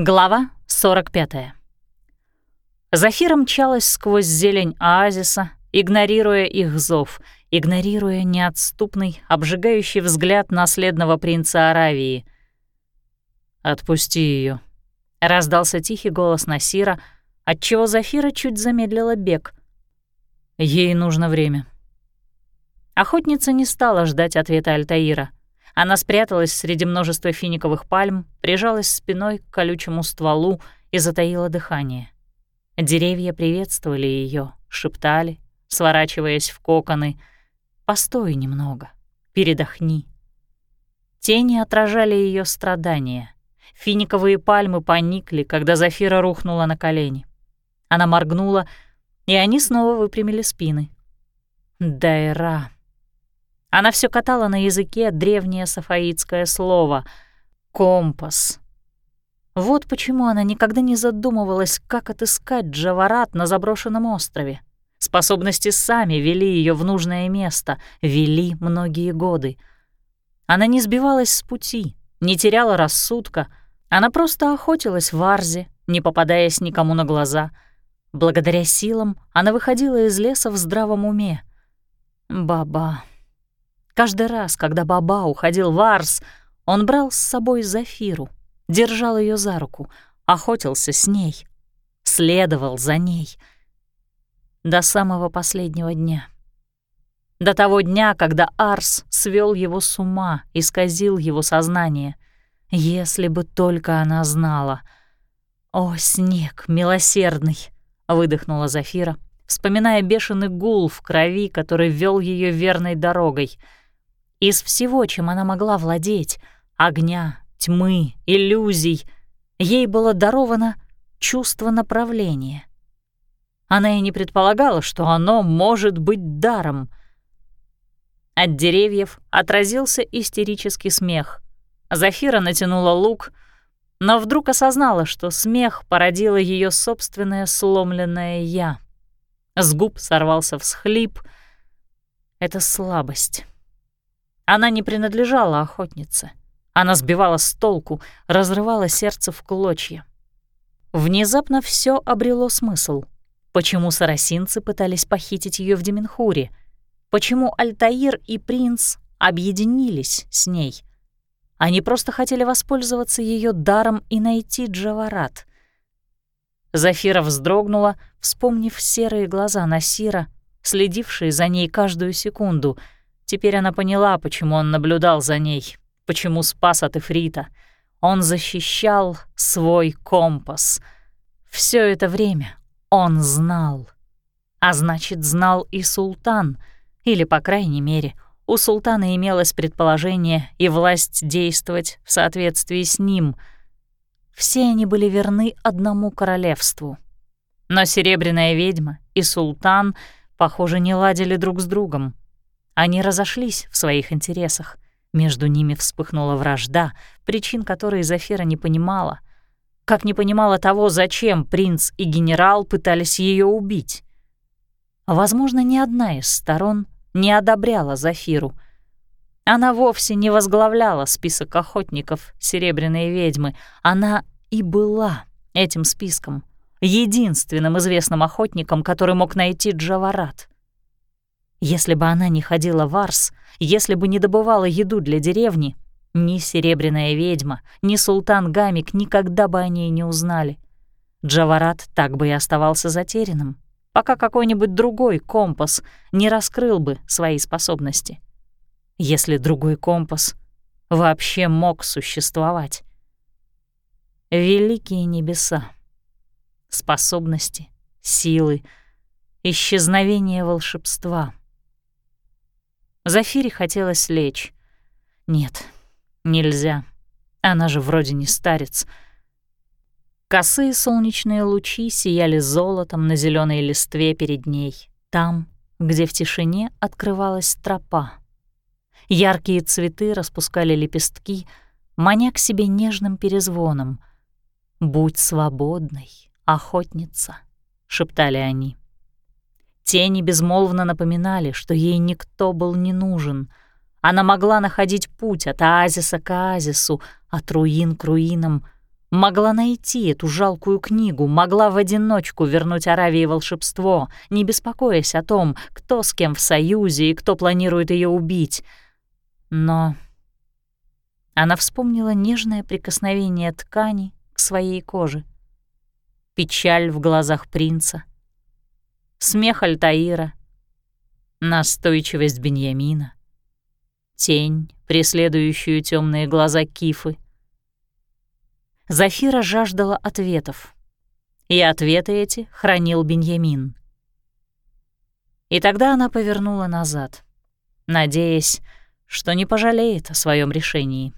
Глава 45. Зафира мчалась сквозь зелень оазиса, игнорируя их зов, игнорируя неотступный, обжигающий взгляд наследного принца Аравии. «Отпусти ее, раздался тихий голос Насира, отчего Зафира чуть замедлила бег. Ей нужно время. Охотница не стала ждать ответа Альтаира — она спряталась среди множества финиковых пальм, прижалась спиной к колючему стволу и затаила дыхание. Деревья приветствовали ее, шептали, сворачиваясь в коконы. «Постой немного, передохни». Тени отражали ее страдания. Финиковые пальмы поникли, когда Зафира рухнула на колени. Она моргнула, и они снова выпрямили спины. «Дайра», она все катала на языке древнее сафаитское слово «компас». Вот почему она никогда не задумывалась, как отыскать Джаварат на заброшенном острове. Способности сами вели ее в нужное место, вели многие годы. Она не сбивалась с пути, не теряла рассудка, она просто охотилась в Арзе, не попадаясь никому на глаза. Благодаря силам она выходила из леса в здравом уме. Баба. Каждый раз, когда Баба уходил в Арс, он брал с собой Зафиру, держал ее за руку, охотился с ней, следовал за ней до самого последнего дня. До того дня, когда Арс свел его с ума, исказил его сознание. Если бы только она знала. «О, снег милосердный!» — выдохнула Зафира, вспоминая бешеный гул в крови, который вел ее верной дорогой — из всего, чем она могла владеть — огня, тьмы, иллюзий — ей было даровано чувство направления. Она и не предполагала, что оно может быть даром. От деревьев отразился истерический смех. Зафира натянула лук, но вдруг осознала, что смех породило ее собственное сломленное «я». С губ сорвался всхлип. Это слабость. Она не принадлежала охотнице. Она сбивала с толку, разрывала сердце в клочья. Внезапно все обрело смысл. Почему сарасинцы пытались похитить ее в Деменхуре? Почему Альтаир и принц объединились с ней? Они просто хотели воспользоваться ее даром и найти Джаварат. Зафира вздрогнула, вспомнив серые глаза Насира, следившие за ней каждую секунду — Теперь она поняла, почему он наблюдал за ней, почему спас от Эфрита. Он защищал свой компас. Все это время он знал. А значит, знал и султан, или, по крайней мере, у султана имелось предположение и власть действовать в соответствии с ним. Все они были верны одному королевству. Но Серебряная ведьма и султан, похоже, не ладили друг с другом. Они разошлись в своих интересах. Между ними вспыхнула вражда, причин которой Зафира не понимала. Как не понимала того, зачем принц и генерал пытались ее убить. Возможно, ни одна из сторон не одобряла Зафиру. Она вовсе не возглавляла список охотников Серебряной ведьмы. Она и была этим списком, единственным известным охотником, который мог найти Джаварат. Если бы она не ходила в Арс, если бы не добывала еду для деревни, ни Серебряная ведьма, ни Султан Гамик никогда бы о ней не узнали. Джаварат так бы и оставался затерянным, пока какой-нибудь другой компас не раскрыл бы свои способности. Если другой компас вообще мог существовать. Великие небеса, способности, силы, исчезновение волшебства — Зафире хотелось лечь. Нет, нельзя. Она же вроде не старец. Косые солнечные лучи сияли золотом на зеленой листве перед ней, там, где в тишине открывалась тропа. Яркие цветы распускали лепестки, маня к себе нежным перезвоном. «Будь свободной, охотница», — шептали они. Тени безмолвно напоминали, что ей никто был не нужен. Она могла находить путь от оазиса к оазису, от руин к руинам. Могла найти эту жалкую книгу, могла в одиночку вернуть Аравии волшебство, не беспокоясь о том, кто с кем в союзе и кто планирует ее убить. Но она вспомнила нежное прикосновение ткани к своей коже, печаль в глазах принца, смех Альтаира, настойчивость Беньямина, тень, преследующую темные глаза Кифы — Зафира жаждала ответов. И ответы эти хранил Беньямин. И тогда она повернула назад, надеясь, что не пожалеет о своем решении.